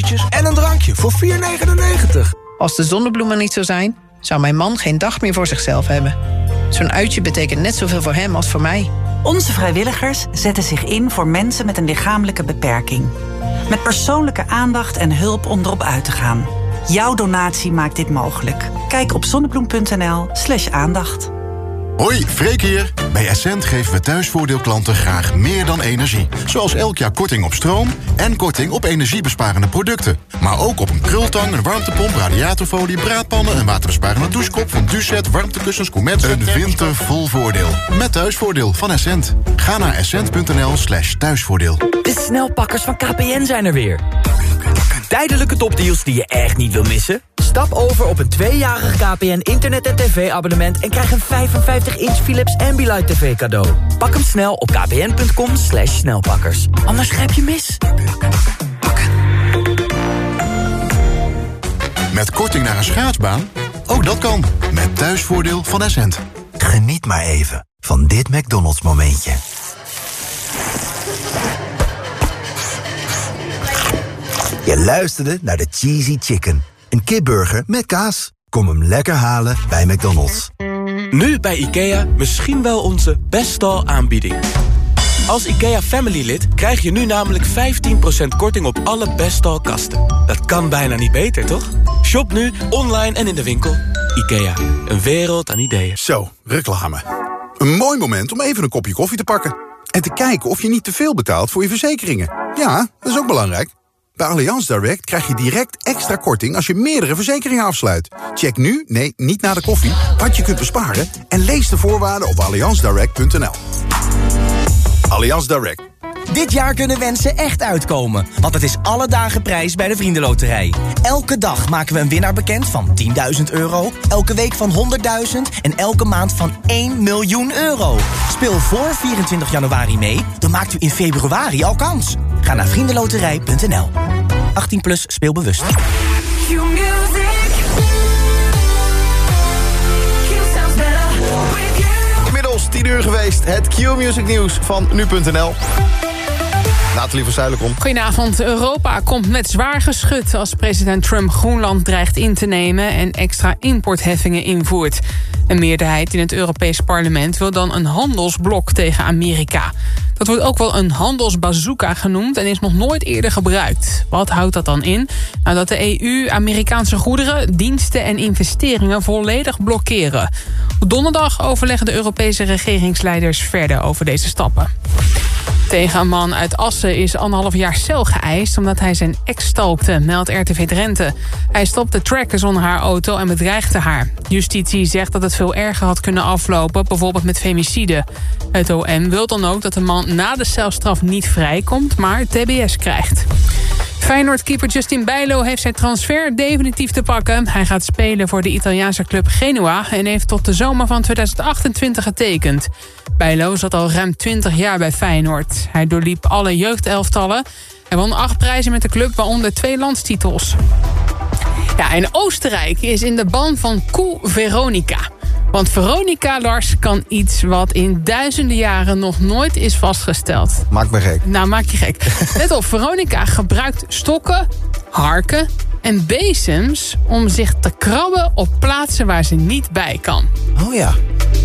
frietjes en een drankje voor 4,99. Als de zonnebloemen niet zo zijn, zou mijn man geen dag meer voor zichzelf hebben. Zo'n uitje betekent net zoveel voor hem als voor mij. Onze vrijwilligers zetten zich in voor mensen met een lichamelijke beperking. Met persoonlijke aandacht en hulp om erop uit te gaan. Jouw donatie maakt dit mogelijk. Kijk op zonnebloem.nl slash aandacht. Hoi, Freek hier. Bij Essent geven we thuisvoordeelklanten graag meer dan energie. Zoals elk jaar korting op stroom en korting op energiebesparende producten. Maar ook op een krultang, een warmtepomp, radiatorfolie, braadpannen... een waterbesparende douchekop van Ducet, warmtekussens, Comet... Een winter vol voordeel. Met thuisvoordeel van Essent. Ga naar essent.nl slash thuisvoordeel. De snelpakkers van KPN zijn er weer. Tijdelijke topdeals die je echt niet wil missen? Stap over op een tweejarig KPN internet- en tv-abonnement... en krijg een 55-inch Philips Ambilight TV cadeau. Pak hem snel op kpn.com slash snelpakkers. Anders grijp je mis. Met korting naar een schaatsbaan? Ook dat kan. Met thuisvoordeel van Essent. Geniet maar even van dit McDonald's momentje. Je luisterde naar de Cheesy Chicken. Een kipburger met kaas. Kom hem lekker halen bij McDonald's. Nu bij IKEA misschien wel onze beste aanbieding. Als IKEA Family lid krijg je nu namelijk 15% korting op alle Bestal kasten. Dat kan bijna niet beter, toch? Shop nu, online en in de winkel. IKEA, een wereld aan ideeën. Zo, reclame. Een mooi moment om even een kopje koffie te pakken. En te kijken of je niet te veel betaalt voor je verzekeringen. Ja, dat is ook belangrijk. Bij Allianz Direct krijg je direct extra korting als je meerdere verzekeringen afsluit. Check nu, nee, niet na de koffie, wat je kunt besparen... en lees de voorwaarden op allianzdirect.nl. Allianz Direct. Dit jaar kunnen wensen echt uitkomen, want het is alle dagen prijs bij de Vriendenloterij. Elke dag maken we een winnaar bekend van 10.000 euro, elke week van 100.000 en elke maand van 1 miljoen euro. Speel voor 24 januari mee, dan maakt u in februari al kans. Ga naar vriendenloterij.nl. 18 plus speelbewust. Inmiddels 10 uur geweest. Het Q-music nieuws van nu.nl. Nathalie van Zuilenkom. Goedenavond. Europa komt met zwaar geschut als president Trump Groenland dreigt in te nemen en extra importheffingen invoert. Een meerderheid in het Europees parlement wil dan een handelsblok tegen Amerika. Dat wordt ook wel een handelsbazooka genoemd en is nog nooit eerder gebruikt. Wat houdt dat dan in? Nou, dat de EU Amerikaanse goederen, diensten en investeringen volledig blokkeren. Donderdag overleggen de Europese regeringsleiders verder over deze stappen. Tegen een man uit Assen is anderhalf jaar cel geëist... omdat hij zijn ex stalkte, meldt RTV Drenthe. Hij stopte trackers onder haar auto en bedreigde haar. Justitie zegt dat het veel erger had kunnen aflopen... bijvoorbeeld met femicide. Het OM wil dan ook dat de man na de celstraf niet vrijkomt... maar TBS krijgt. Feyenoord-keeper Justin Bijlo heeft zijn transfer definitief te pakken. Hij gaat spelen voor de Italiaanse club Genua... en heeft tot de zomer van 2028 getekend. Bijlo zat al ruim 20 jaar bij Feyenoord. Hij doorliep alle jeugdelftallen. Hij won acht prijzen met de club, waaronder twee landstitels. Ja, en Oostenrijk is in de ban van Koe Veronica. Want Veronica Lars kan iets wat in duizenden jaren nog nooit is vastgesteld. Maak me gek. Nou, maak je gek. Let op, Veronica gebruikt stokken, harken en bezems... om zich te krabben op plaatsen waar ze niet bij kan. Oh ja.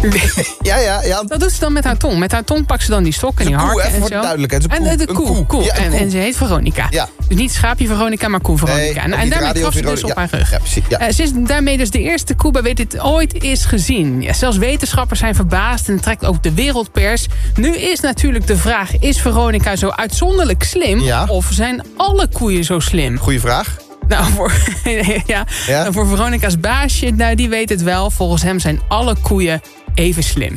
ja, ja, ja. Dat doet ze dan met haar tong. Met haar tong pakt ze dan die stok en die even en zo. de duidelijkheid. Het is een en koe. de koe, koe. koe. Ja, een en, koe. en ze heet Veronica. Ja. Dus niet schaapje Veronica, maar koe Veronica. Nee, en, daarmee trapt ze dus op haar rug. Eh, ze is daarmee dus de eerste koe bij wie dit ooit is gezien. Ja, zelfs wetenschappers zijn verbaasd en trekt ook de wereldpers. Nu is natuurlijk de vraag, is Veronica zo uitzonderlijk slim? Ja. Of zijn alle koeien zo slim? Goeie vraag. Nou, voor, ja, Ja? Nou, voor Veronica's baasje, nou, die weet het wel. Volgens hem zijn alle koeien even slim.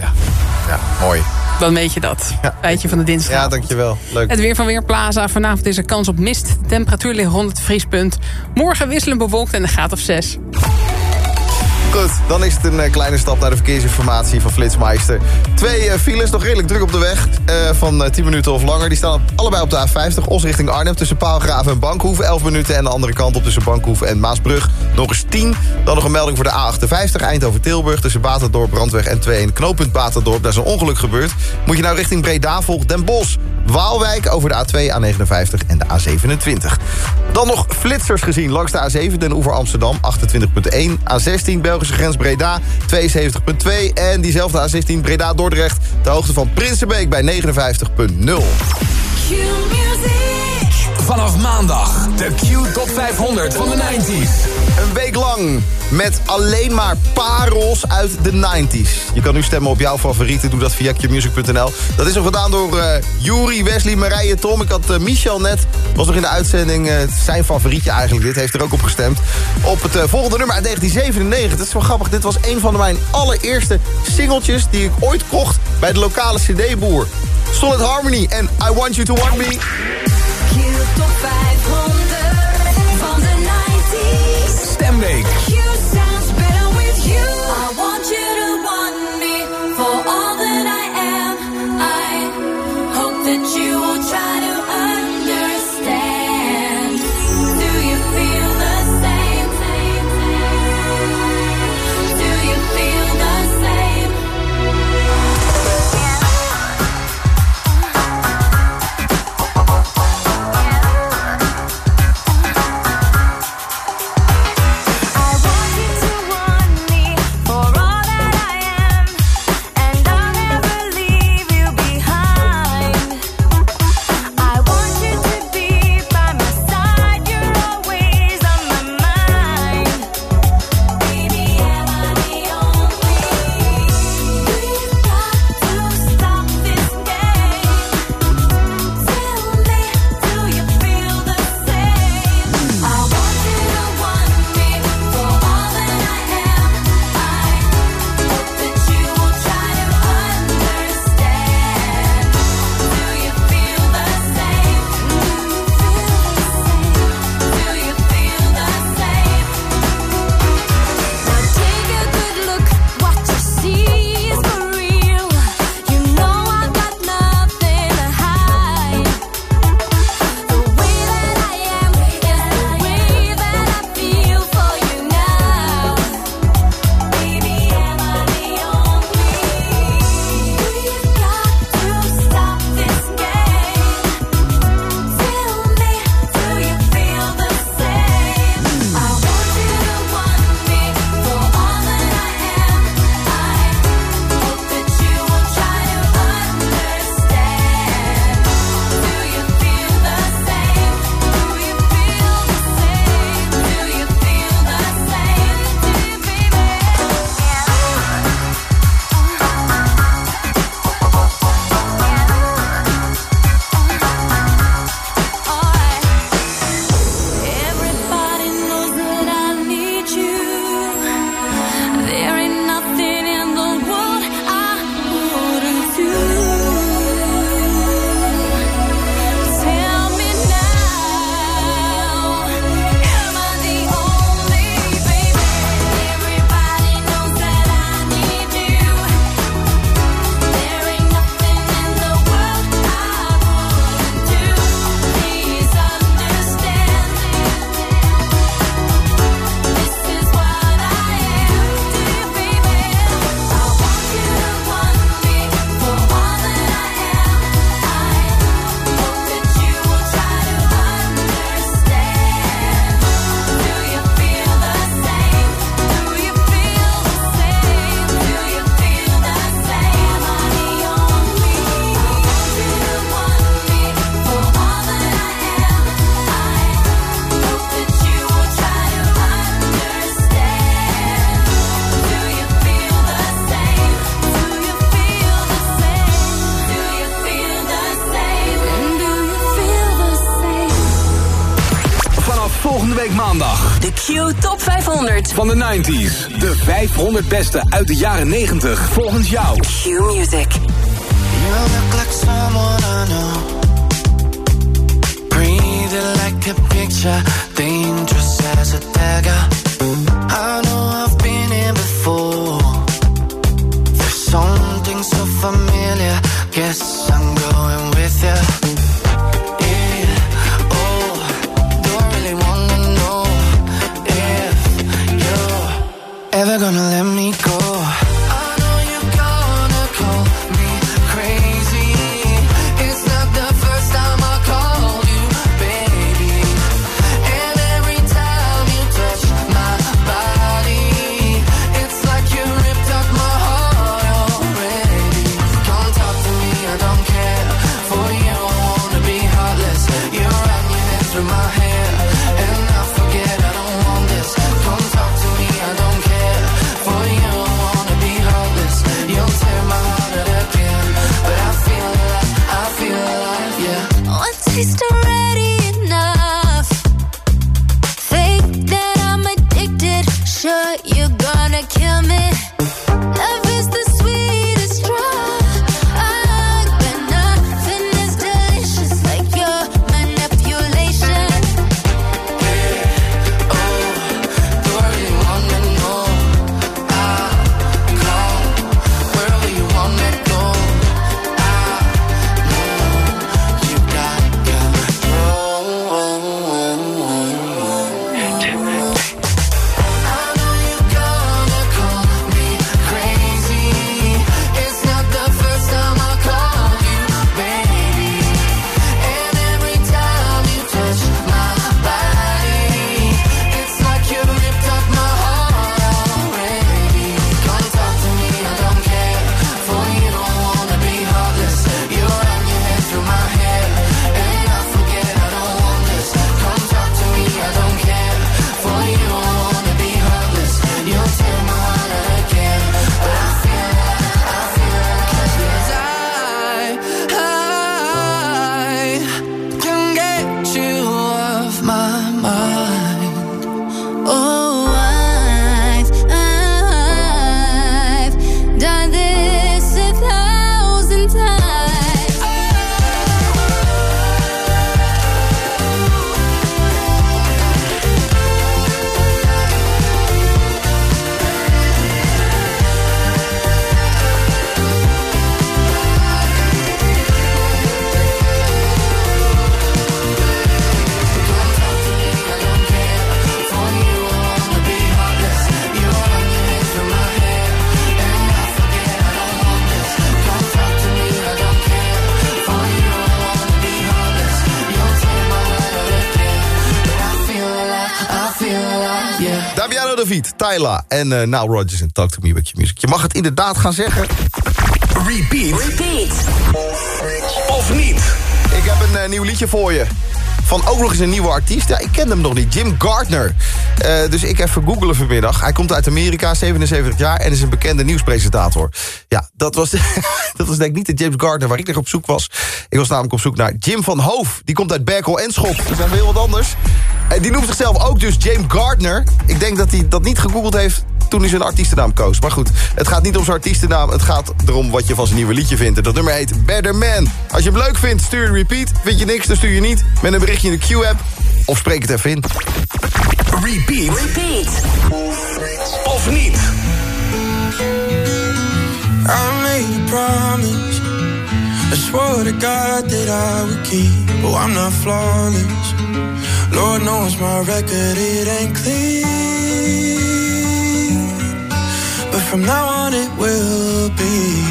Ja, mooi. Dan weet je dat. Ja. Van de dinsdag. Ja, dankjewel. Leuk. Het weer van Weerplaza. Vanavond is er kans op mist. De temperatuur ligt rond het vriespunt. Morgen wisselen bewolkt en een graad of 6. Goed, dan is het een eh, kleine stap naar de verkeersinformatie van Flitsmeister. Twee eh, files, nog redelijk druk op de weg. Eh, van 10 minuten of langer. Die staan allebei op de A50. Os richting Arnhem tussen Paalgraven en Bankhoef. 11 minuten. En de andere kant op tussen Bankhoef en Maasbrug. Nog eens 10. Dan nog een melding voor de A58. Eindhoven-Tilburg tussen Batendorp, Brandweg en 2. En knooppunt Batendorp. Daar is een ongeluk gebeurd. Moet je nou richting Breda volg Den Bosch. Waalwijk over de A2, A59 en de A27. Dan nog flitsers gezien langs de A7 Den Oever Amsterdam 28.1. A16 België. Belgische grens Breda 72.2. En diezelfde A16 Breda Dordrecht, de hoogte van Prinsenbeek bij 59.0. Vanaf maandag de Q Top 500 van de 90s. Een week lang met alleen maar parels uit de 90s. Je kan nu stemmen op jouw favorieten. Doe dat via qmusic.nl. Dat is al gedaan door uh, Jury, Wesley, Marije, Tom. Ik had eh, Michel net, was nog in de uitzending. Eh, zijn favorietje eigenlijk dit, heeft er ook op gestemd. Op het volgende nummer uit 1997. Dat is wel grappig. Dit was een van mijn allereerste singeltjes die ik ooit kocht bij de lokale cd-boer. Solid Harmony en I Want You To Want Me. 100 beste uit de jaren 90 volgens jou. Q Music. You look like someone I know. Breathe like a picture. En eh Nile Rodgers en Talk To Me With Your Music. Je mag het inderdaad gaan zeggen. Repeat. Repeat. Of niet? Ik heb een eh, nieuw liedje voor je. Van ook nog eens een nieuwe artiest. Ja, ik ken hem nog niet. Jim Gardner. Eh, dus ik even googelen vanmiddag. Hij komt uit Amerika, 77 jaar... en is een bekende nieuwspresentator. Ja, dat was, dat was denk ik niet de James Gardner waar ik naar op zoek was. Ik was namelijk op zoek naar Jim van Hoof. Die komt uit Berkel en Schot. Dat zijn we heel wat anders. En die noemt zichzelf ook dus James Gardner. Ik denk dat hij dat niet gegoogeld heeft toen hij zijn artiestennaam koos. Maar goed, het gaat niet om zijn artiestennaam. Het gaat erom wat je van zijn nieuwe liedje vindt. En dat nummer heet Better Man. Als je hem leuk vindt, stuur een repeat. Vind je niks, dan stuur je niet. Met een berichtje in de Q-app. Of spreek het even in. Repeat. Repeat. Of niet? I made a promise. I swore to God that I would keep. Oh, I'm not flawless. Lord knows my record, it ain't clean. But from now on, it will be.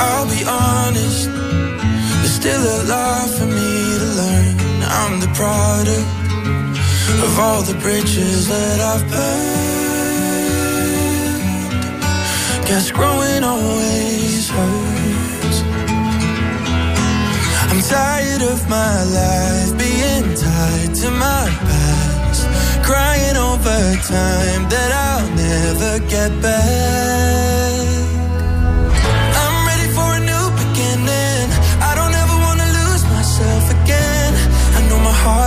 I'll be honest. There's still a lot for me to learn. I'm the product of all the bridges that I've burned. Guess growing always hurts. I'm tired of my life being tied to my past, crying over time that I'll never get back.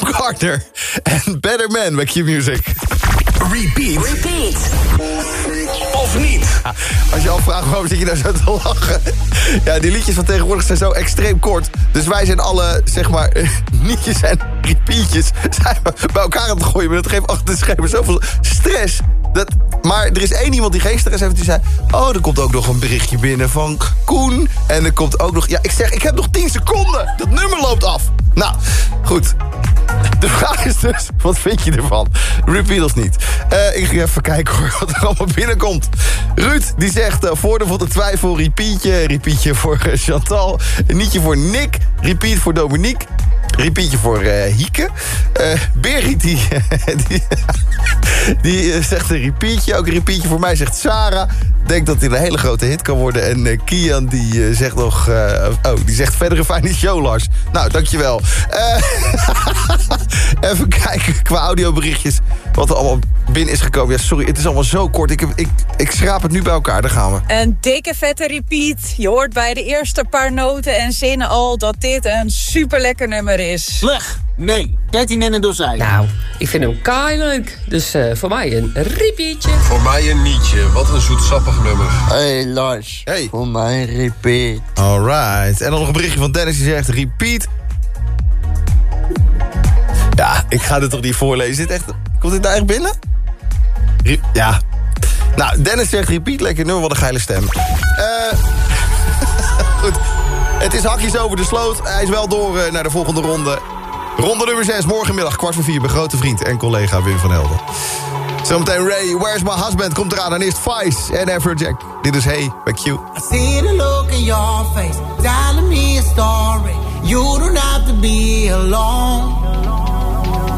Gardner en Better Man bij Q-Music. Repeat. Repeat. Of niet? Ja, Als je al vraagt waarom zit je daar zo te lachen. Ja, die liedjes van tegenwoordig zijn zo extreem kort. Dus wij zijn alle, zeg maar, nietjes en repeatjes... zijn we bij elkaar aan het gooien. Maar dat geeft achter de schermen zoveel stress. Dat, maar er is één iemand die stress heeft. Die zei, oh, er komt ook nog een berichtje binnen van Koen. En er komt ook nog... Ja, ik zeg, ik heb nog 10 seconden. Dat nummer loopt af. Nou, goed. De vraag is dus, wat vind je ervan? Repeat niet? Eh, ik ga even kijken hoor, wat er allemaal binnenkomt. Ruud, die zegt, uh, voordeel van de twijfel, repeatje. Repeatje voor eh, Chantal. Nietje voor Nick. Repeat voor Dominique. Repeatje voor eh, Hieke. Eh Berry, die, die, eh, zegt een repeatje. Ook een repeatje voor mij, zegt Sarah. Denkt dat hij een hele grote hit kan worden. En Kian, die zegt nog... oh, die zegt verdere fijne show, Lars. Nou, dankjewel. Even kijken qua audioberichtjes. Wat er allemaal binnen is gekomen. Ja, sorry, het is allemaal zo kort. Ik, ik, ik schraap het nu bij elkaar. Daar gaan we. Een dikke vette repeat. Je hoort bij de eerste paar noten en zinnen al dat dit een super lekker nummer is. Slecht? Nee, 13 en een dozijn. Nou, ik vind hem kaai leuk. Dus eh, voor mij een repeatje. Voor mij een nietje. Wat een zoetsappig nummer. Hey Lars, hey. voor mij repeat. Alright. En dan nog een berichtje van Dennis die zegt... Repeat. Ja, ik ga dit toch niet voorlezen. Is dit echt... Komt dit nou echt binnen? Re- ja. Nou, Dennis zegt repeat. Lekker nummer, wat een geile stem. Eh goed. Het is hakjes over de sloot. Hij is wel door uh, naar de volgende ronde. Ronde nummer 6, morgenmiddag kwart voor vier... bij grote vriend en collega Wim van Helden. Zometeen Ray, Where's My Husband komt eraan. En eerst Vice en Everjack. Dit is Hey, bij Q. I see the look in your face, telling me a story. You don't have to be alone.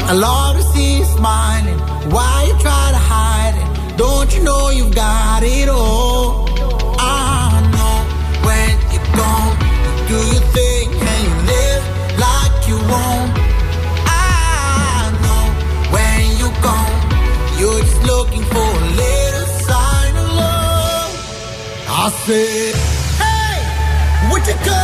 I love to see you smiling, why you try to hide it. Don't you know you've got it all? I said, hey, what you got?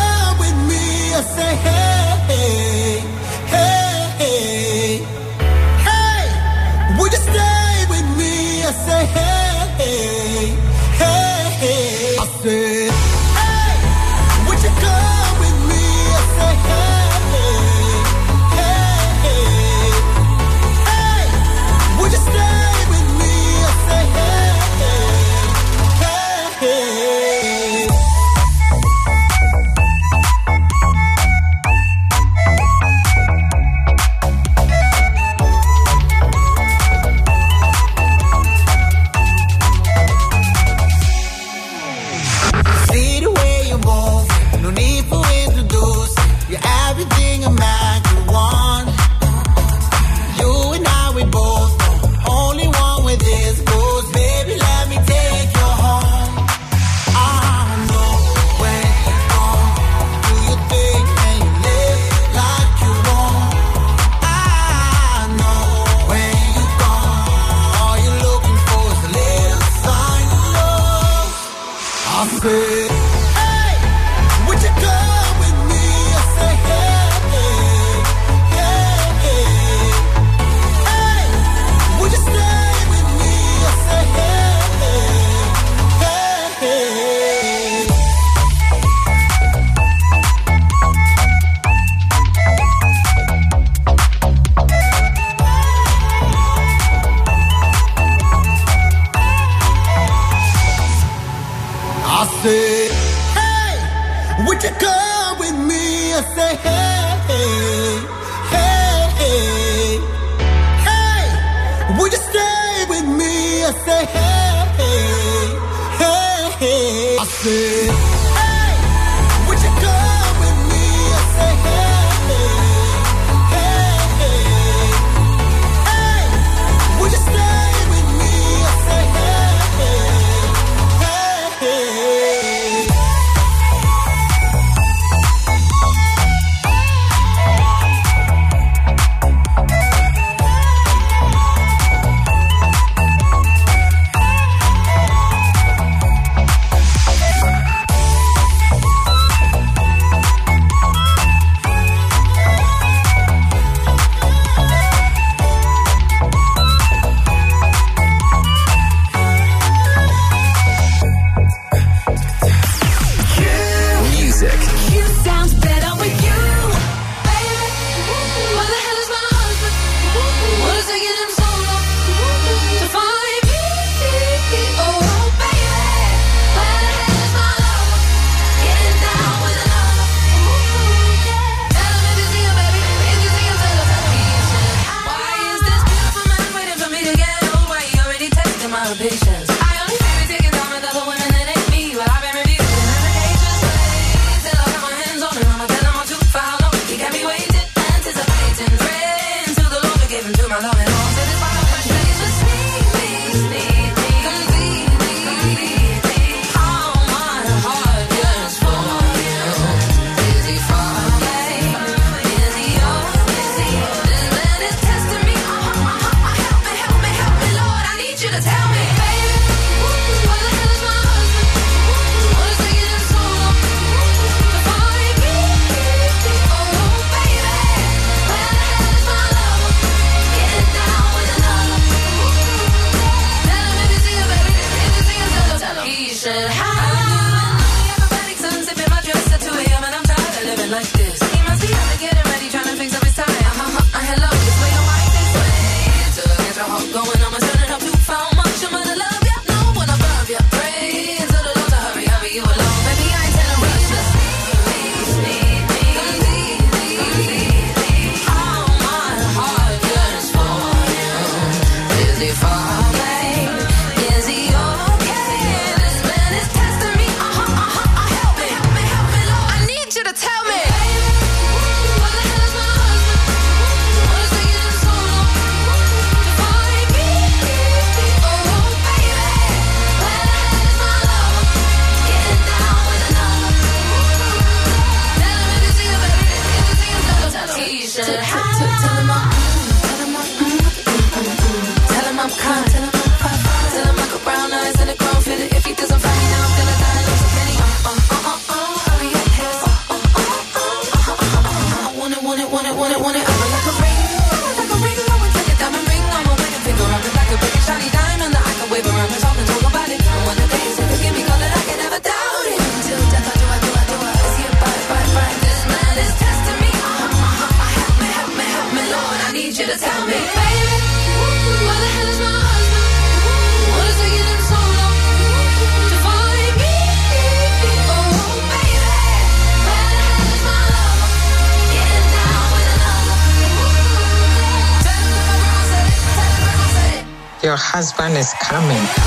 Husband is coming.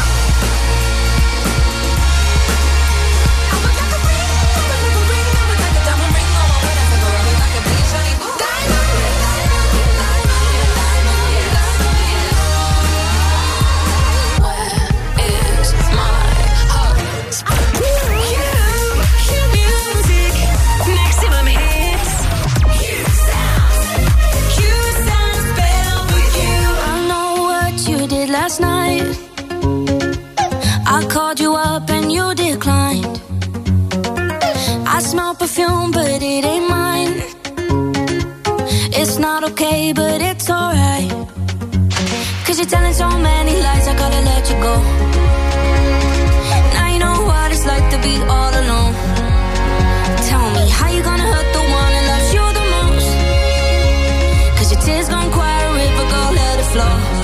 Did last night. I called you up and you declined. I smell perfume, but it ain't mine. It's not okay, but it's alright. Cause you're telling so many lies, I gotta let you go. Now you know what it's like to be all alone. Tell me, how you gonna hurt the one that loves you the most? Cause your tears gon' cry a river, go let it flow.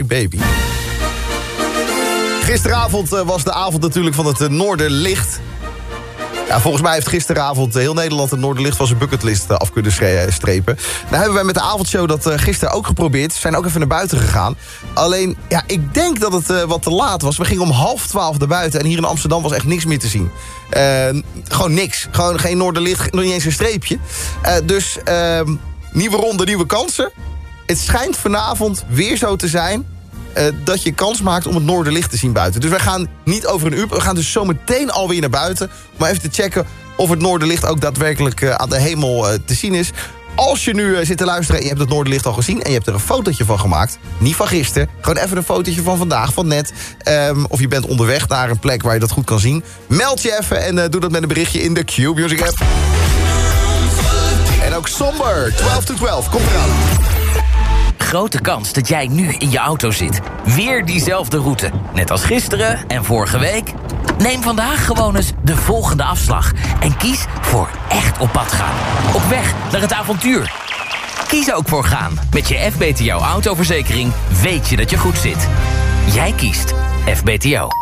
Baby. Gisteravond eh, was de avond natuurlijk van het eh, Noorderlicht. Ja, volgens mij heeft gisteravond eh, heel Nederland het Noorderlicht van zijn bucketlist af kunnen strepen. Nou hebben wij met de avondshow dat gisteren ook geprobeerd. We zijn ook even naar buiten gegaan. Alleen, ja, ik denk dat het wat te laat was. We gingen om half twaalf naar buiten en hier in Amsterdam was echt niks meer te zien. Eh, gewoon niks. Gewoon geen Noorderlicht, nog niet eens een streepje. Dus ehm, nieuwe ronde, nieuwe kansen. Het schijnt vanavond weer zo te zijn... eh, dat je kans maakt om het noorderlicht te zien buiten. Dus wij gaan niet over een uur... we gaan dus zometeen alweer naar buiten... om even te checken of het noorderlicht ook daadwerkelijk eh, aan de hemel eh, te zien is. Als je nu zit te luisteren en je hebt het noorderlicht al gezien... en je hebt er een fotootje van gemaakt, niet van gisteren... gewoon even een fotootje van vandaag, van net... ehm, of je bent onderweg naar een plek waar je dat goed kan zien... meld je even en doe dat met een berichtje in de Q-Music app. En ook Somber, 12 to 12, komt eraan. Grote kans dat jij nu in je auto zit. Weer diezelfde route. Net als gisteren en vorige week. Neem vandaag gewoon eens de volgende afslag. En kies voor echt op pad gaan. Op weg naar het avontuur. Kies ook voor gaan. Met je FBTO autoverzekering weet je dat je goed zit. Jij kiest FBTO.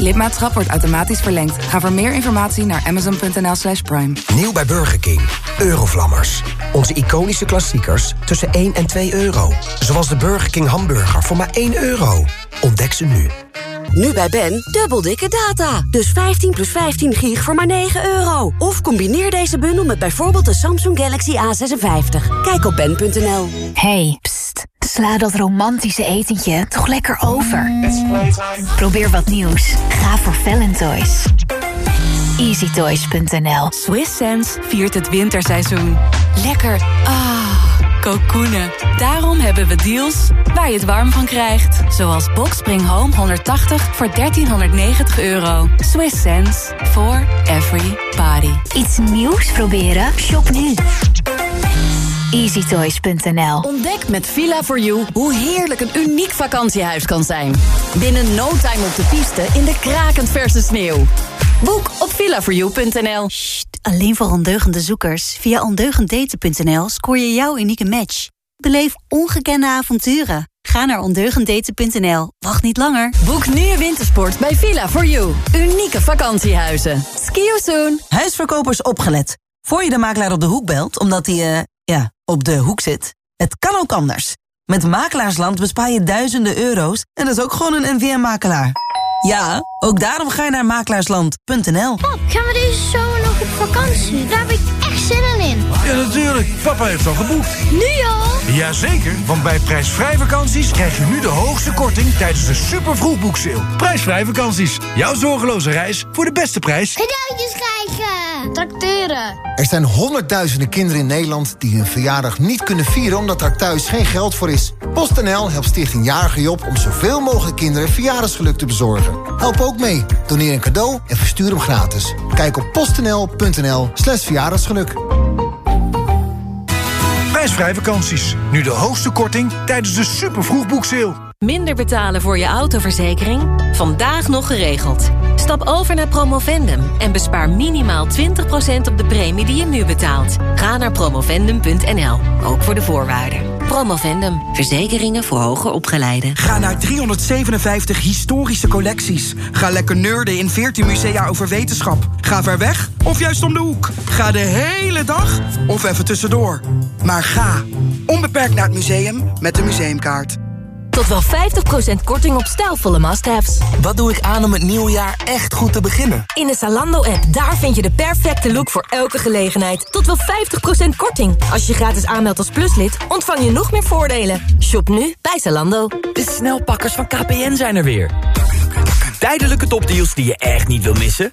Lidmaatschap wordt automatisch verlengd. Ga voor meer informatie naar amazon.nl slash prime. Nieuw bij Burger King. Eurovlammers. Onze iconische klassiekers tussen 1 en 2 euro. Zoals de Burger King hamburger voor maar 1 euro. Ontdek ze nu. Nu bij Ben, dubbel dikke data. Dus 15 plus 15 gig voor maar 9 euro. Of combineer deze bundel met bijvoorbeeld de Samsung Galaxy A56. Kijk op ben.nl. Hey. Sla dat romantische etentje toch lekker over. Probeer wat nieuws. Ga voor Valentoys. EasyToys.nl Swiss Sense viert het winterseizoen. Lekker. Ah, kokoenen. Daarom hebben we deals waar je het warm van krijgt. Zoals Boxspring Home 180 voor 1390 euro. Swiss Sense for every body. Iets nieuws proberen? Shop nu. EasyToys.nl Ontdek met Villa4You hoe heerlijk een uniek vakantiehuis kan zijn. Binnen no time op de piste in de krakend verse sneeuw. Boek op villa4you.nl. Alleen voor ondeugende zoekers. Via ondeugenddaten.nl scoor je jouw unieke match. Beleef ongekende avonturen. Ga naar ondeugenddaten.nl. Wacht niet langer. Boek nu je wintersport bij Villa4You. Unieke vakantiehuizen. Ski you soon. Huisverkopers opgelet. Voor je de makelaar op de hoek belt, omdat hij, eh, ja, op de hoek zit. Het kan ook anders. Met Makelaarsland bespaar je duizenden euro's en dat is ook gewoon een NVM-makelaar. Ja, ook daarom ga je naar makelaarsland.nl. Pap, gaan we deze zomer nog op vakantie? Daar heb ik echt zin in. Ja, natuurlijk. Papa heeft al geboekt. Nu al? Jazeker, want bij prijsvrij vakanties krijg je nu de hoogste korting tijdens de super vroegboekseil. Prijsvrij vakanties. Jouw zorgeloze reis voor de beste prijs. Cadeautjes krijgen. Tracteren. Er zijn honderdduizenden kinderen in Nederland die hun verjaardag niet kunnen vieren omdat er thuis geen geld voor is. PostNL helpt Stichting Jarige Job om zoveel mogelijk kinderen verjaardagsgeluk te bezorgen. Help ook mee. Doneer een cadeau en verstuur hem gratis. Kijk op postnl.nl slash verjaardagsgeluk. Prijsvrij vakanties. Nu de hoogste korting tijdens de super vroegboekseil. Minder betalen voor je autoverzekering? Vandaag nog geregeld. Stap over naar Promovendum en bespaar minimaal 20% op de premie die je nu betaalt. Ga naar promovendum.nl, ook voor de voorwaarden. Promovendum, verzekeringen voor hoger opgeleiden. Ga naar 357 historische collecties. Ga lekker nerden in 14 musea over wetenschap. Ga ver weg of juist om de hoek. Ga de hele dag of even tussendoor. Maar ga onbeperkt naar het museum met de museumkaart. Tot wel 50% korting op stijlvolle must-haves. Wat doe ik aan om het nieuwe jaar echt goed te beginnen? In de Zalando-app, daar vind je de perfecte look voor elke gelegenheid. Tot wel 50% korting. Als je je gratis aanmeldt als pluslid, ontvang je nog meer voordelen. Shop nu bij Zalando. De snelpakkers van KPN zijn er weer. Tijdelijke topdeals die je echt niet wil missen?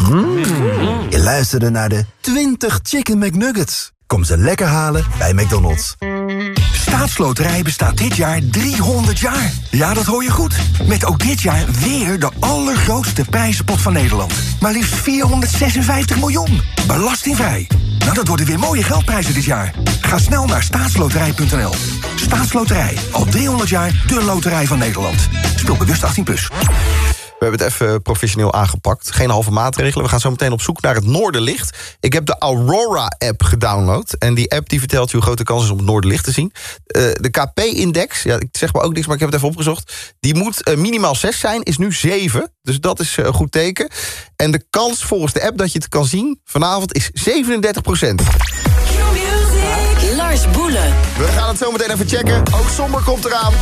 Mm. Je luisterde naar de 20 Chicken McNuggets. Kom ze lekker halen bij McDonald's. Staatsloterij bestaat dit jaar 300 jaar. Ja, dat hoor je goed. Met ook dit jaar weer de allergrootste prijzenpot van Nederland. Maar liefst 456 miljoen. Belastingvrij. Nou, dat worden weer mooie geldprijzen dit jaar. Ga snel naar staatsloterij.nl. Staatsloterij. Al 300 jaar de loterij van Nederland. Speel bewust 18+. Plus. We hebben het even professioneel aangepakt. Geen halve maatregelen. We gaan zo meteen op zoek naar het noorderlicht. Ik heb de Aurora-app gedownload. En die app die vertelt je hoe groot de kans is om het noorderlicht te zien. Uh, de KP-index, ja, ik zeg maar ook niks, maar ik heb het even opgezocht. Die moet uh, minimaal 6 zijn, is nu 7. Dus dat is een goed teken. En de kans volgens de app dat je het kan zien vanavond is 37 procent. Lars Boelen. We gaan het zo meteen even checken. Ook Sommer komt eraan.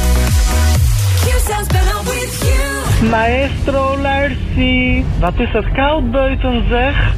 Maestro Larsie, wat is het koud buiten zeg?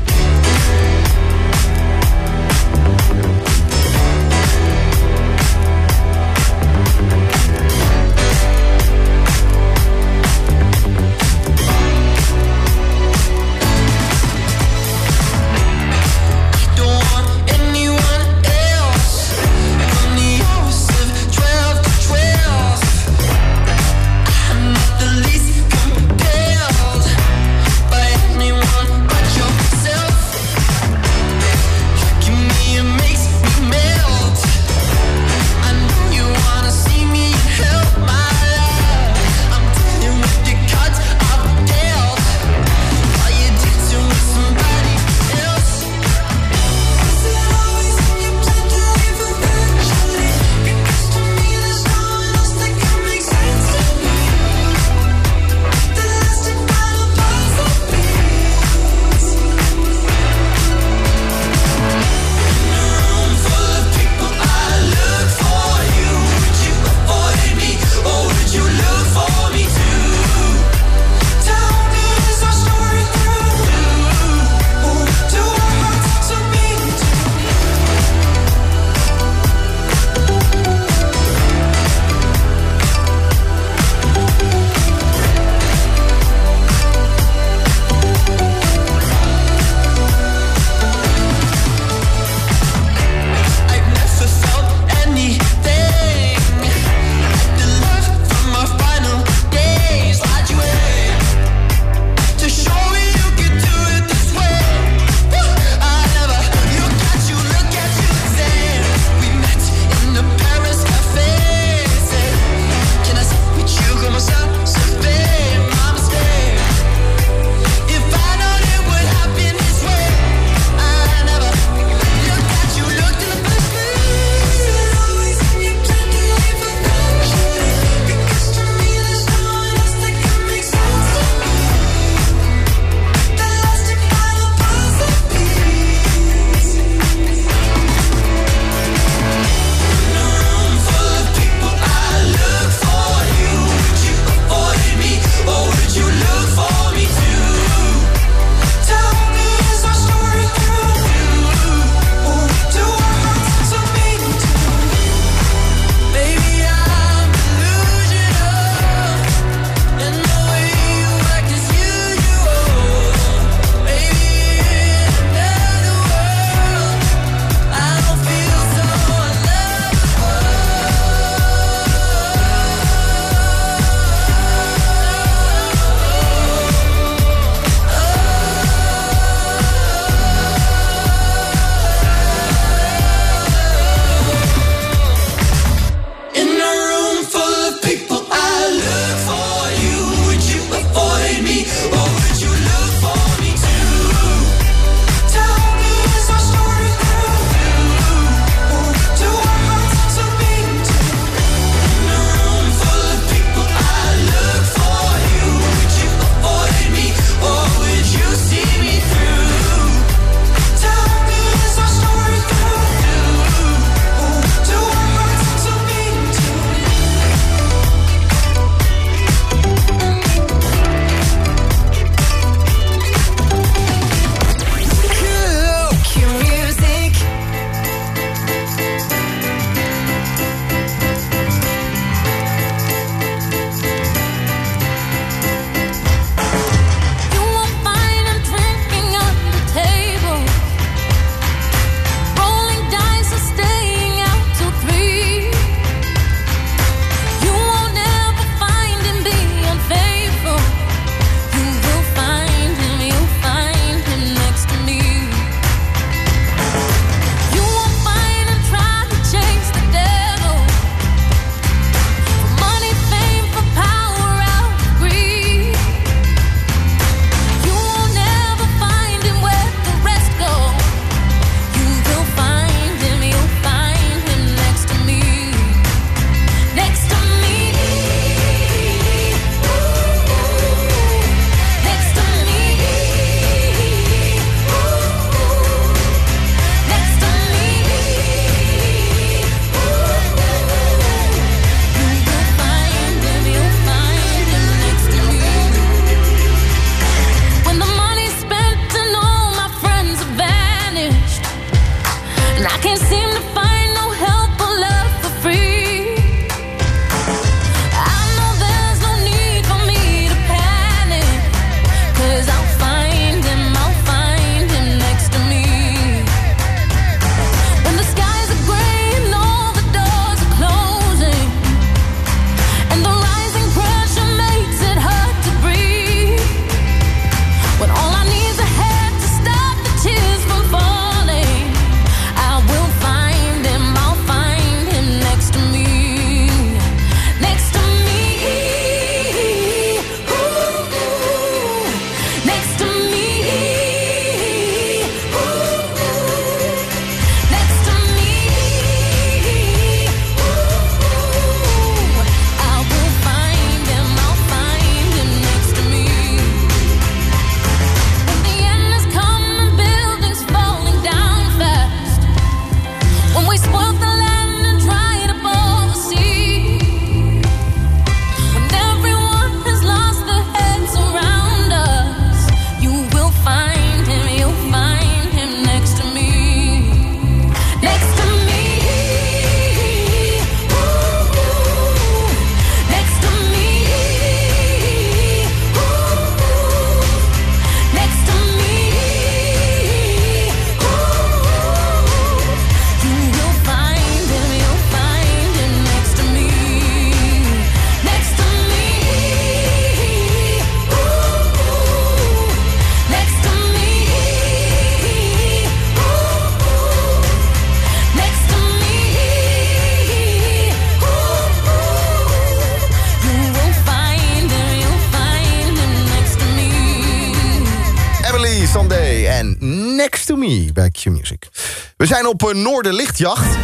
Zijn op een Noorderlichtjacht.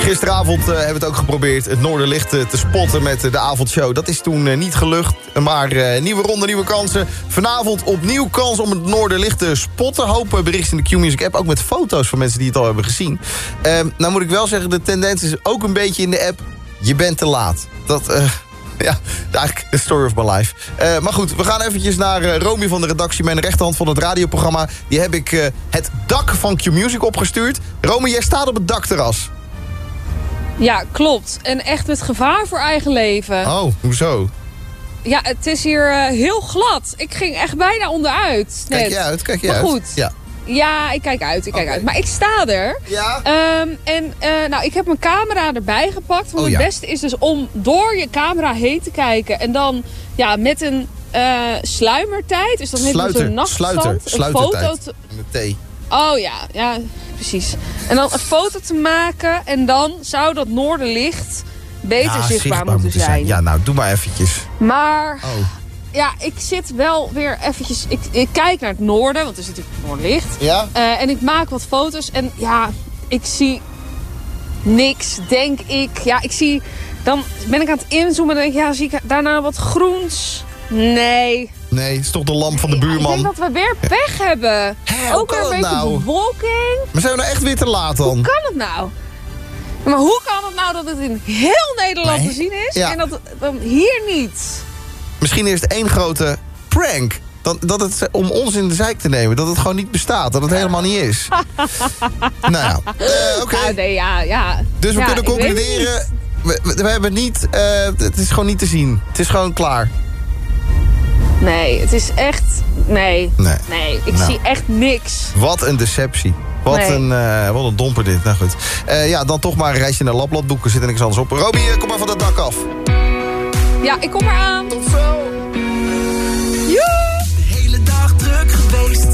Gisteravond uh, hebben we het ook geprobeerd het Noorderlicht uh, te spotten met de avondshow. Dat is toen niet gelukt, maar nieuwe ronde, nieuwe kansen. Vanavond opnieuw kans om het Noorderlicht te spotten. Hopen berichten in de Q-Music app, ook met foto's van mensen die het al hebben gezien. nou moet ik wel zeggen, de tendens is ook een beetje in de app... je bent te laat. Dat... Ja, eigenlijk de story of my life. Uh, maar goed, we gaan eventjes naar uh, Romy van de redactie... mijn rechterhand van het radioprogramma. Die heb ik uh, het dak van Q-Music opgestuurd. Romy, jij staat op het dakterras. Ja, klopt. En echt met gevaar voor eigen leven. Oh, hoezo? Ja, het is hier heel glad. Ik ging echt bijna onderuit. Net. Kijk je uit, kijk je maar uit. goed. Ja. Ja, ik kijk uit, ik kijk uit. Maar ik sta er. Ja. Um, en uh, nou, ik heb mijn camera erbij gepakt. Want oh, het ja. beste is dus om door je camera heen te kijken. En dan ja, met een uh, sluimertijd. Dus dan heeft het zo'n nachtstand. Sluiter, een foto te... Met T. Oh ja, ja, precies. En dan een foto te maken. En dan zou dat noorderlicht beter ja, zichtbaar, zichtbaar moeten, moeten zijn. Ja, nou, doe maar eventjes. Maar... Oh ja, ik zit wel weer eventjes... Ik, ik kijk naar het noorden, want er zit natuurlijk noordlicht. Ja? Uh, en ik maak wat foto's en ja, ik zie niks, denk ik. Ja, ik zie... Dan ben ik aan het inzoomen en denk ik, ja, zie ik daarna wat groens? Nee. Nee, het is toch de lamp van de buurman. Ik denk dat we weer pech hebben. Hè, Ook weer een beetje nou? bewolking. Maar zijn we nou echt weer te laat dan? Hoe kan het nou? Maar hoe kan het nou dat het in heel Nederland nee. te zien is Ja. en dat dan hier niet? Misschien is het één grote prank. Dat, dat het, om ons in de zijk te nemen. Dat het gewoon niet bestaat. Dat het helemaal niet is. nou ja, uh, oké. Ja, nee, ja, ja. Dus we kunnen concluderen. We, hebben niet... Uh, het is gewoon niet te zien. Het is gewoon klaar. Nee, het is echt... Nee. Nee. ik Nou. zie echt niks. Wat een deceptie. Wat, Nee. een, uh, wat een domper dit. Nou goed. Uh, ja, dan toch maar een reisje naar Lapland boeken. Zit er niks anders op. Uh, kom maar van dat dak af. Ja, ik kom eraan. Tot zo. Joe! De hele dag druk geweest.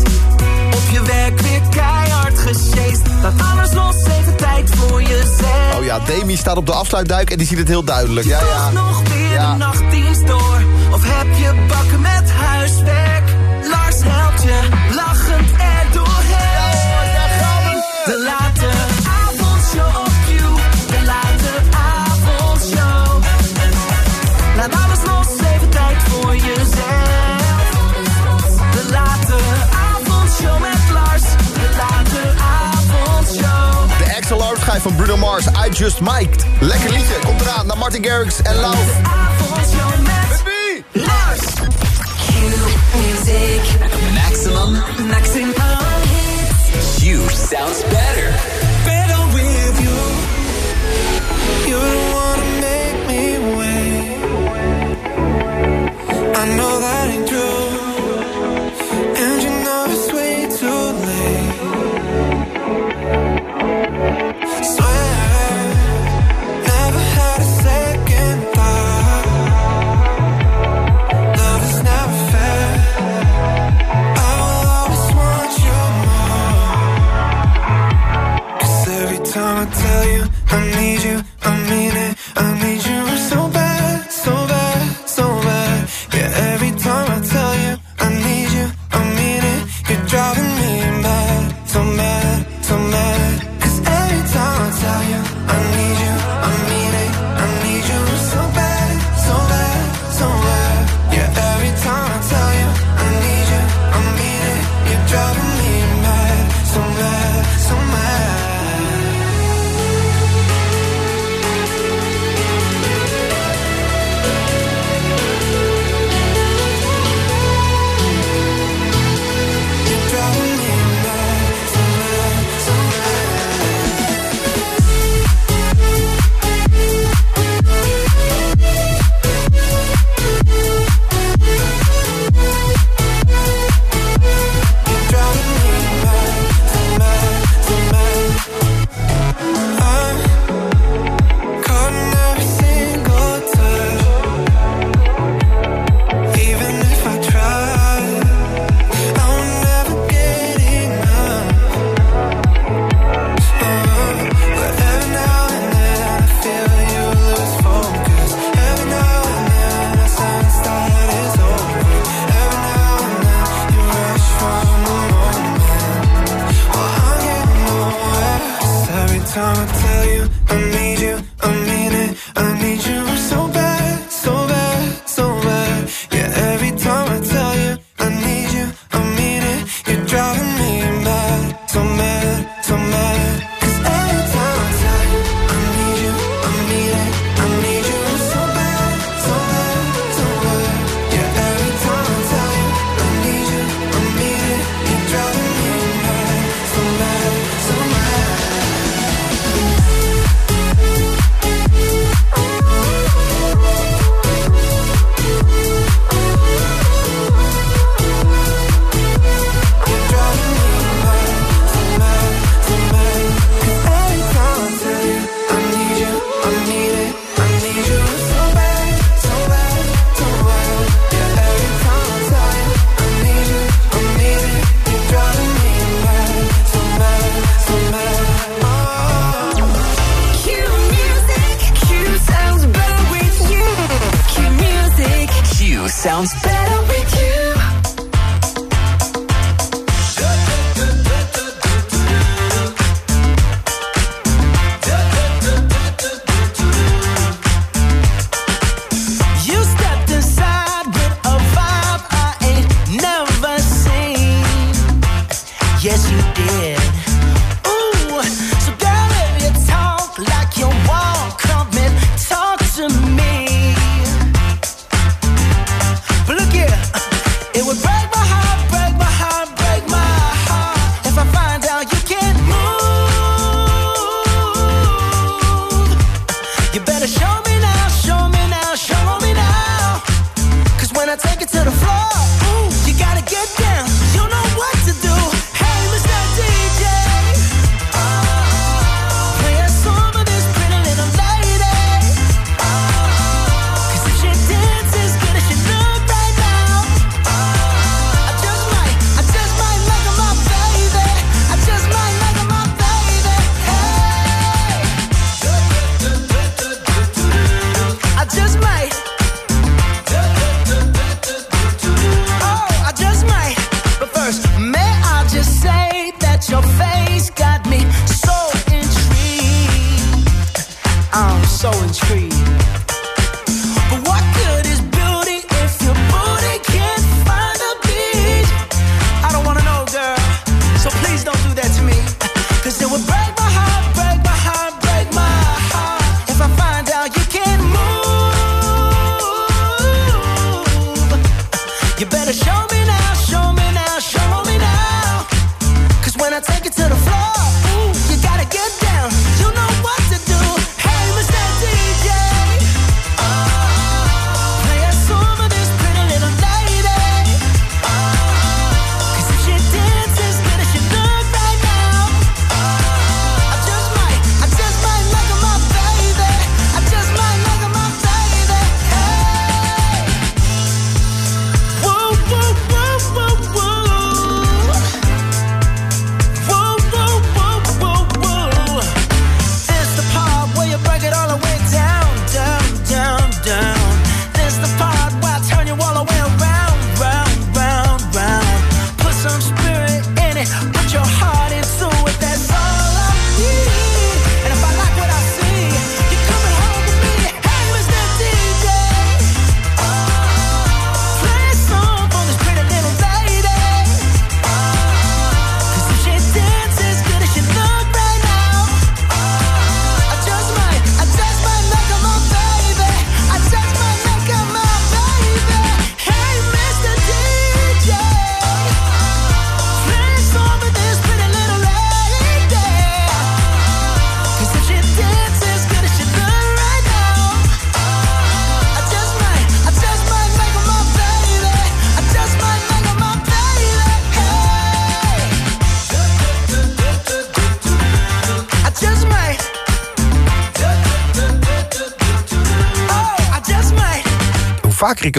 Op je werk weer keihard gesjeest. Laat alles los, even tijd voor jezelf. Oh ja, Demi staat op de afsluitduik en die ziet het heel duidelijk. Ja, ja. Nog weer Ja. de nachtdienst door. Of heb je bakken met huiswerk? Lars helpt je, lachend er doorheen. De late van Bruno Mars. I Just Mic'd. Lekker liedje. Komt eraan naar Martin Garrix en Lau. Lars. Q-music. Maximum. Maximum hits. You sounds better. Better with you. You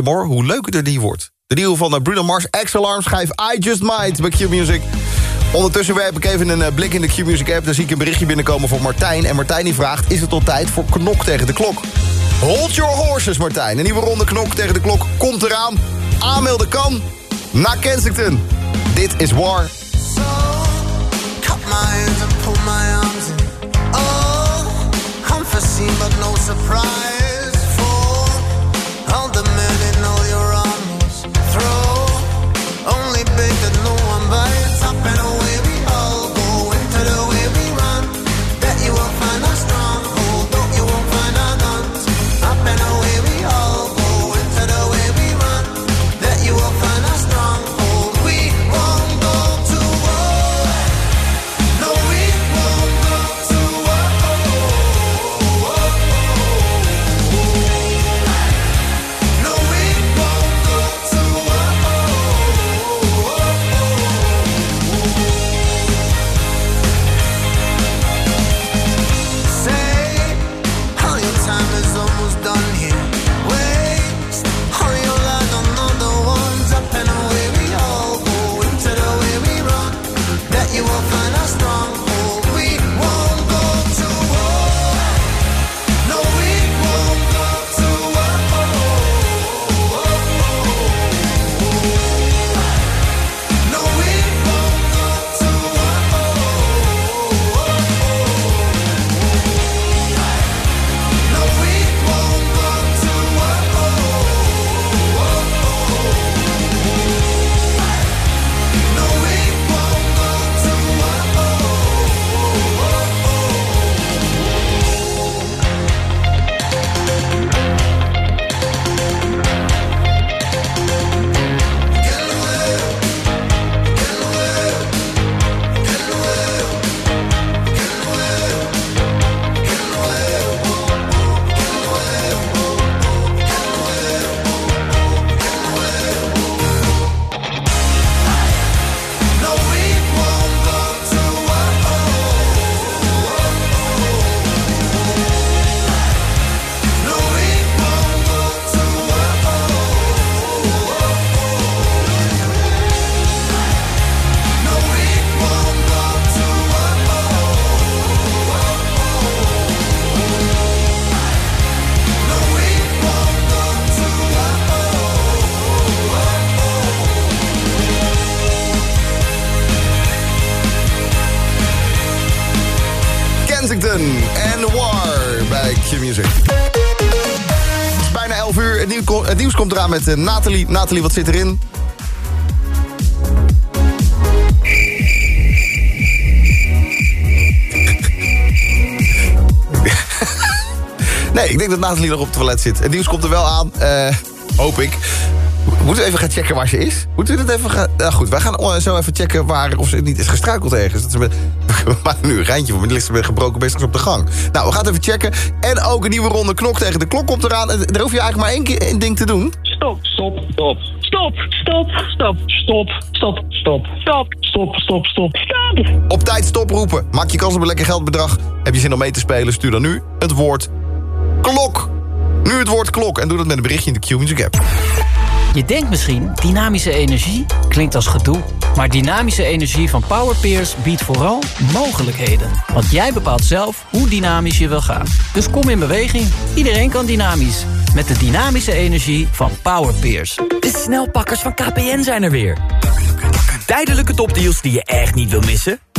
hoe leuker die wordt. De nieuwe van eh, Bruno Mars, X-Alarm, schijf I Just Might bij Q-Music. Ondertussen werp ik even een eh, blik in de Q-Music app. Daar zie ik een berichtje binnenkomen van Martijn. En Martijn die vraagt, is het al tijd voor knok tegen de klok? Hold your horses, Martijn. Een nieuwe ronde knok tegen de klok komt eraan. Aanmelden kan naar Kensington. Dit is War. So, cut my hands and pull my arms in. Oh, unforeseen but no surprise. Nieuws, komt eraan met eh, Nathalie. Nathalie, wat zit erin? Nee, ik denk dat Nathalie nog op het toilet zit. Het nieuws komt er wel aan, eh, hoop ik. Moeten we even gaan checken waar ze is? Moeten we dit even gaan... Nou goed, wij gaan zo even checken waar, of ze niet is gestruikeld ergens. Dat ze met, we maken nu een rijntje van, maar ligt met gebroken best op de gang. Nou, we gaan het even checken. En ook een nieuwe ronde klok tegen de klok komt eraan. En daar hoef je eigenlijk maar één, keer, één ding te doen. Stop, stop, stop. Stop, stop, stop, stop, stop, stop, stop, stop, stop, stop, stop. Op tijd stop roepen. Maak je kans op een lekker geldbedrag. Heb je zin om mee te spelen? Stuur dan nu het woord klok. Nu het woord klok. En doe dat met een berichtje in de Q-Music app. Je denkt misschien, dynamische energie klinkt als gedoe. Maar dynamische energie van Powerpeers biedt vooral mogelijkheden. Want jij bepaalt zelf hoe dynamisch je wil gaan. Dus kom in beweging. Iedereen kan dynamisch. Met de dynamische energie van Powerpeers. De snelpakkers van KPN zijn er weer. Tijdelijke topdeals die je echt niet wil missen?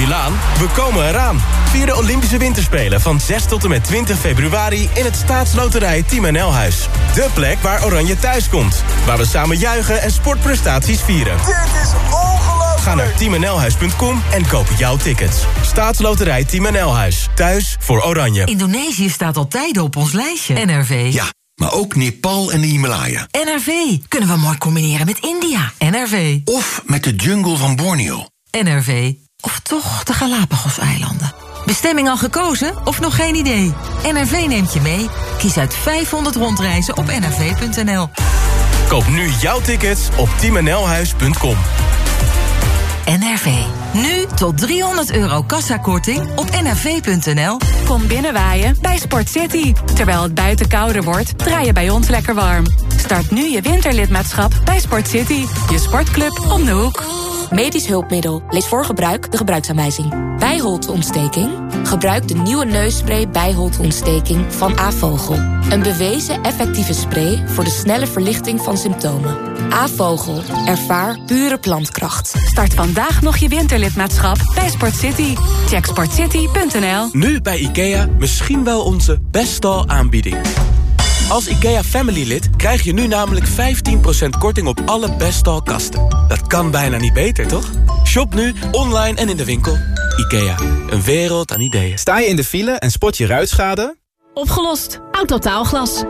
Milaan, we komen eraan. Vier de Olympische Winterspelen van 6 tot en met 20 februari... in het staatsloterij Team NL-huis. De plek waar Oranje thuis komt. Waar we samen juichen en sportprestaties vieren. Dit is ongelooflijk! Ga naar teamnlhuis.com en koop jouw tickets. Staatsloterij Team NL-huis. Thuis voor Oranje. Indonesië staat al tijden op ons lijstje. NRV. Ja, maar ook Nepal en de Himalaya. NRV. Kunnen we mooi combineren met India. NRV. Of met de jungle van Borneo. NRV. Of toch de Galapagos-eilanden. Bestemming al gekozen of nog geen idee? NRV neemt je mee. Kies uit 500 rondreizen op nrv.nl. Koop nu jouw tickets op teamnlhuis.com. NRV. Nu tot 300 euro kassakorting op nrv.nl. Kom binnenwaaien bij Sport City. Terwijl het buiten kouder wordt, draai je bij ons lekker warm. Start nu je winterlidmaatschap bij Sport City. Je sportclub om de hoek. Medisch hulpmiddel. Lees voor gebruik de gebruiksaanwijzing. Bijholteontsteking? Gebruik de nieuwe neusspray bijholteontsteking van Avogel. Een bewezen effectieve spray voor de snelle verlichting van symptomen. Avogel. Ervaar pure plantkracht. Start vandaag nog je winterlidmaatschap bij Sport City. Check sportcity.nl. Nu bij IKEA misschien wel onze best aanbieding. Als IKEA Family lid krijg je nu namelijk 15% korting op alle Bestal kasten. Dat kan bijna niet beter, toch? Shop nu, online en in de winkel. IKEA, een wereld aan ideeën. Sta je in de file en spot je ruitschade? Opgelost. Autotaalglas.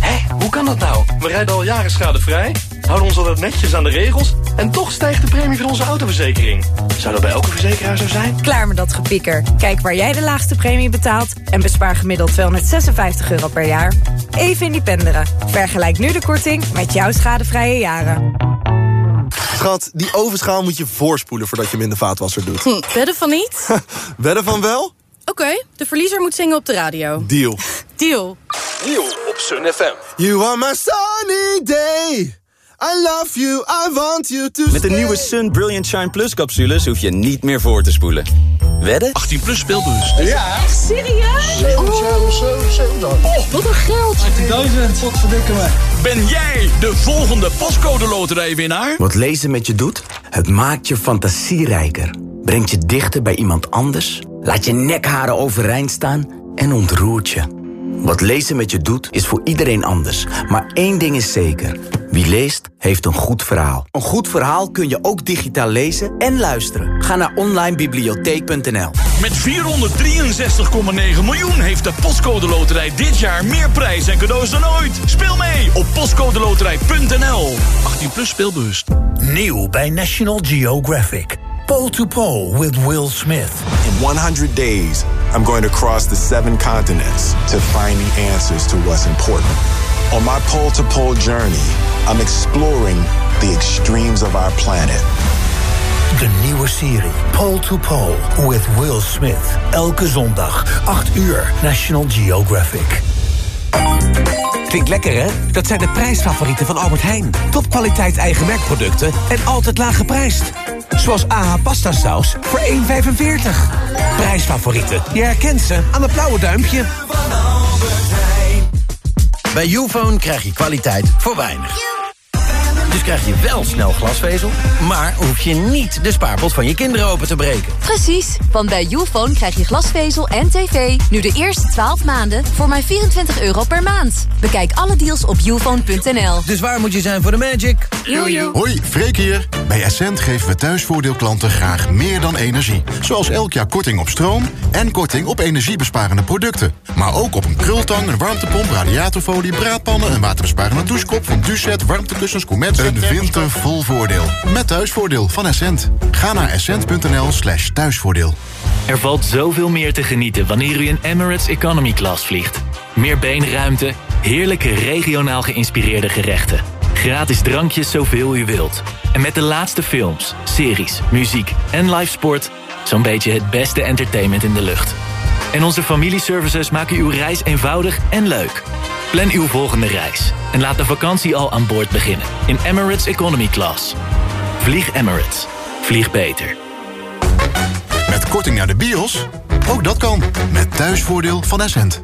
Hé, hoe kan dat nou? We rijden al jaren schadevrij, houden ons altijd netjes aan de regels... en toch stijgt de premie van onze autoverzekering. Zou dat bij elke verzekeraar zo zijn? Klaar met dat gepieker. Kijk waar jij de laagste premie betaalt... en bespaar gemiddeld 256 euro per jaar. Even independeren. Vergelijk nu de korting met jouw schadevrije jaren. Schat, die ovenschaal moet je voorspoelen voordat je hem in de vaatwasser doet. Hm, wedden van niet? Wedden van wel? Oké, de verliezer moet zingen op de radio. Deal. Deal. Deal op Sun FM. You are my sunny day. I love you, I want you to Met de nieuwe Sun Brilliant Shine Plus capsules hoef je niet meer voor te spoelen. Wedden? 18 plus speelbus. Ja. Echt serieus? 7, 7, 7, 7 dan. Oh, wat een geld. 18.000, wat verdikken me. Ben jij de volgende pascode loterijwinnaar? Wat lezen met je doet? Het maakt je fantasie rijker. Brengt je dichter bij iemand anders. Laat je nekharen overeind staan en ontroert je. Wat lezen met je doet, is voor iedereen anders. Maar één ding is zeker. Wie leest, heeft een goed verhaal. Een goed verhaal kun je ook digitaal lezen en luisteren. Ga naar onlinebibliotheek.nl Met 463,9 miljoen heeft de Postcode Loterij dit jaar meer prijs en cadeaus dan ooit. Speel mee op postcodeloterij.nl. 18 plus speelbewust. Nieuw bij National Geographic. Pole to Pole with Will Smith. In 100 days, I'm going to cross the seven continents to find the answers to what's important. On my pole to pole journey, I'm exploring the extremes of our planet. De nieuwe serie Pole to Pole with Will Smith. Elke zondag, 8 uur, National Geographic. Klinkt lekker, hè? Dat zijn de prijsfavorieten van Albert Heijn. Topkwaliteit eigen merkproducten en altijd laag geprijsd. Zoals AH pasta saus voor 1,45. Prijsfavorieten. Je herkent ze aan het blauwe duimpje. Bij Ufone krijg je kwaliteit voor weinig. Dus krijg je wel snel glasvezel, maar hoef je niet de spaarpot van je kinderen open te breken. Precies, want bij Ufone krijg je glasvezel en tv nu de eerste 12 maanden voor maar 24 euro per maand. Bekijk alle deals op ufone.nl. Dus waar moet je zijn voor de magic? Hoi, Freek hier. Bij Essent geven we thuisvoordeelklanten graag meer dan energie. Zoals elk jaar korting op stroom en korting op energiebesparende producten. Maar ook op een krultang, een warmtepomp, radiatorfolie, braadpannen... een waterbesparende douchekop van Ducet, warmtekussens, Comet... Een winter vol voordeel. Met thuisvoordeel van Essent. Ga naar essent.nl slash thuisvoordeel. Er valt zoveel meer te genieten wanneer u in Emirates Economy Class vliegt. Meer beenruimte, heerlijke regionaal geïnspireerde gerechten. Gratis drankjes zoveel u wilt. En met de laatste films, series, muziek en live sport... zo'n beetje het beste entertainment in de lucht. En onze familieservices maken uw reis eenvoudig en leuk. Plan uw volgende reis en laat de vakantie al aan boord beginnen in Emirates Economy Class. Vlieg Emirates. Vlieg beter. Met korting naar de bios? Ook dat kan. Met thuisvoordeel van Essent.